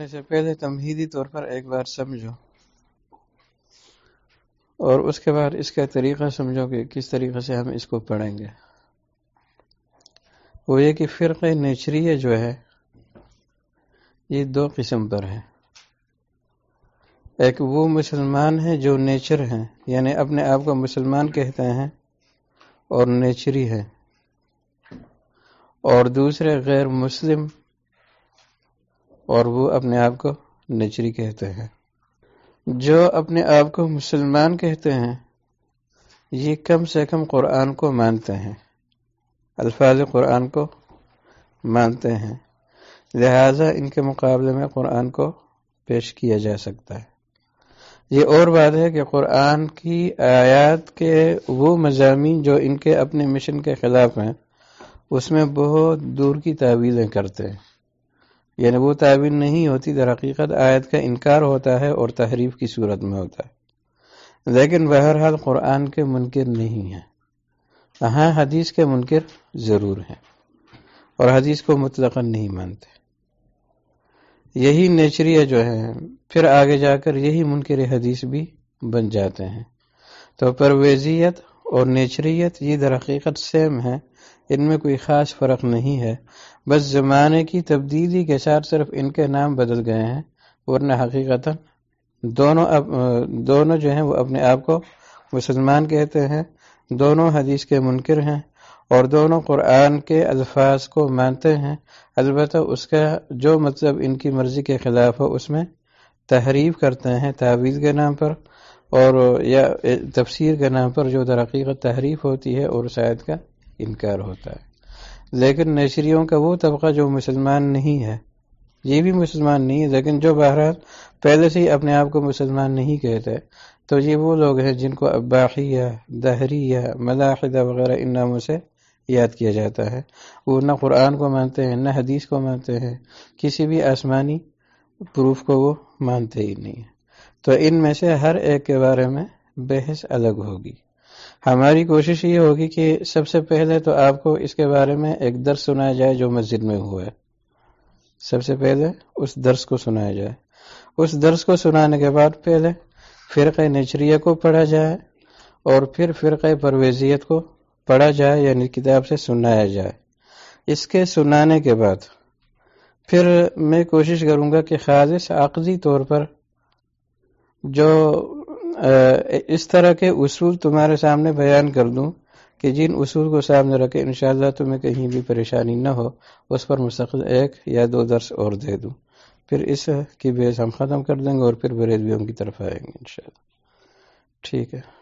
کرنے سے پہلے تمہیدی طور پر ایک بار سمجھو۔ اور اس کے بعد اس کا طریقہ سمجھو کہ کس طریقے سے ہم اس کو پڑھیں گے۔ وہ یہ کہ فرق نیچریہ جو ہے، یہ دو قسم پر ہے۔ ایک وہ مسلمان ہیں جو نیچر ہیں یعنی اپنے آپ کو مسلمان کہتے ہیں اور نیچری ہے۔ اور دوسرے غیر مسلم اور وہ اپنے آپ کو نیچری کہتے ہیں۔ جو اپنے آپ کو مسلمان کہتے ہیں، یہ کم سے کم قرآن کو مانتے ہیں۔ الفاظ قرآن کو مانتے ہیں۔ لہذا ان کے مقابلے میں قرآن کو پیش کیا جا سکتا ہے۔ یہ اور بات ہے کہ قرآن کی آیات کے وہ مضامین جو ان کے اپنے مشن کے خلاف ہیں، اس میں بہت دور کی تعویلیں کرتے ہیں۔ یعنی وہ تعویل نہیں ہوتی، در حقیقت آیت کا انکار ہوتا ہے اور تحریف کی صورت میں ہوتا ہے۔ لیکن بہرحال قرآن کے منکر نہیں ہیں۔ ہاں حدیث کے منکر ضرور ہیں اور حدیث کو مطلق نہیں مانتے۔ یہی نیچریہ جو ہے، پھر آگے جا کر یہی منکر حدیث بھی بن جاتے ہیں۔ تو پرویزیت اور نیچریت یہ در حقیقت سیم ہے ان میں کوئی خاص فرق نہیں ہے۔ بس زمانے کی تبدیلی کے ساتھ صرف ان کے نام بدل گئے ہیں، ورنہ حقیقت دونوں دونوں جو ہیں وہ اپنے آپ کو مسلمان کہتے ہیں۔ دونوں حدیث کے منکر ہیں اور دونوں قرآن کے الفاظ کو مانتے ہیں۔ البتہ اس کا جو مطلب ان کی مرضی کے خلاف ہو، اس میں تحریف کرتے ہیں تعویذ کے نام پر اور یا تفسیر کے نام پر جو درقیقت تحریف ہوتی ہے اور شاید کا۔ انکار ہوتا ہے۔ لیکن نشریوں کا وہ طبقہ جو مسلمان نہیں ہے۔ یہ بھی مسلمان نہیں ہے، لیکن جو بہرحال پہلے سے ہی اپنے آپ کو مسلمان نہیں کہتے، تو یہ وہ لوگ ہیں جن کو اباحیہ، دہریہ، ملاحدہ وغیرہ ان ناموں سے یاد کیا جاتا ہے۔ وہ نہ قرآن کو مانتے ہیں، نہ حدیث کو مانتے ہیں، کسی بھی آسمانی پروف کو وہ مانتے ہی نہیں۔ تو ان میں سے ہر ایک کے بارے میں بحث الگ ہوگی۔ ہماری کوشش یہ ہوگی کہ سب سے پہلے تو آپ کو اس کے بارے میں ایک درس سنایا جائے جو مسجد میں ہوا ہے۔ سب سے پہلے اس درس کو سنایا جائے۔ اس درس کو سنانے کے بعد پہلے فرقہ نچریہ کو پڑھا جائے اور پھر فرقہ پرویزیت کو پڑھا جائے یعنی کتاب سے سنایا جائے۔ اس کے سنانے کے بعد پھر میں کوشش کروں گا کہ خالص عقضی طور پر جو اس طرح کے اصول تمہارے سامنے بیان کر دوں کہ جن اصول کو سامنے رکھے، انشاءاللہ تمہیں کہیں بھی پریشانی نہ ہو، اس پر مستقل ایک یا دو درس اور دے دوں۔ پھر اس کی بیس ہم ختم کر دیں گے اور پھر بریدویوں کی طرف آئیں گے انشاءاللہ۔ ٹھیک ہے۔